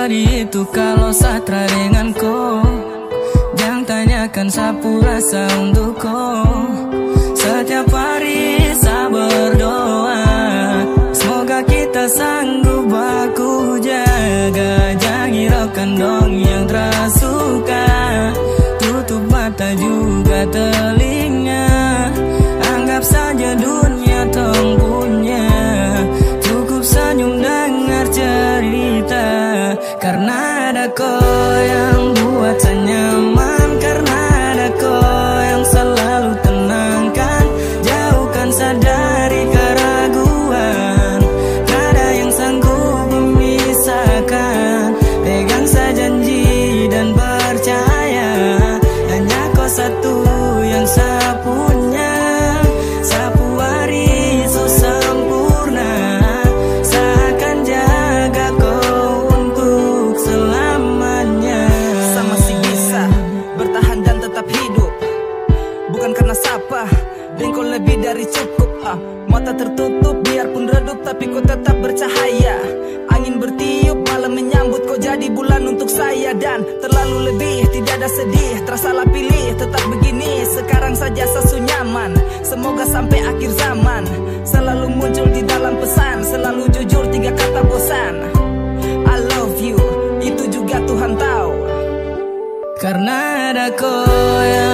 Sedih itu kalau satra dengan kau Jangan tanyakan sapu rasa untuk kau Setiap hari saya berdoa Semoga kita sanggup baku jaga. Jangan hiraukan dong yang terasuka. Tutup mata juga telinga dari cukup ah, Mata tertutup biarpun redup Tapi kau tetap bercahaya. Angin bertiup malam menyambut Kau jadi bulan untuk saya. Dan terlalu lebih tidak ada sedih Tersalah pilih tetap begini. Sekarang saja sesu nyaman Semoga sampai akhir zaman. Selalu muncul di dalam pesan Selalu jujur tiga kata bosan. I love you Itu juga Tuhan tahu. Karena ada kau yang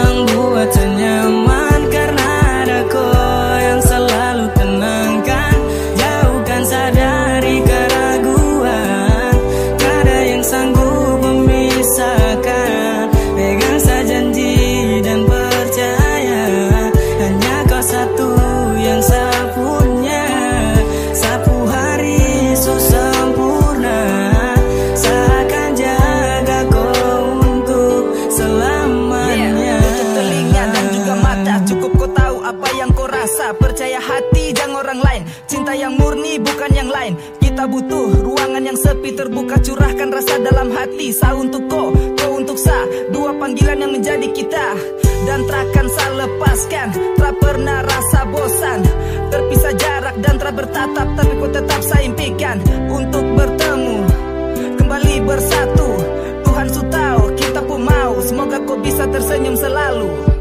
percaya hati jangan orang lain. Cinta yang murni bukan yang lain. Kita butuh ruangan yang sepi terbuka Curahkan rasa dalam hati. Sa untuk ko, ko untuk sa. Dua panggilan yang menjadi kita. Dan takkan sa lepaskan. Tak pernah rasa bosan. Terpisah jarak dan tak bertatap Tapi ku tetap sa impikan. Untuk bertemu Kembali bersatu. Tuhan su tahu kita pun mau. Semoga ku bisa tersenyum selalu.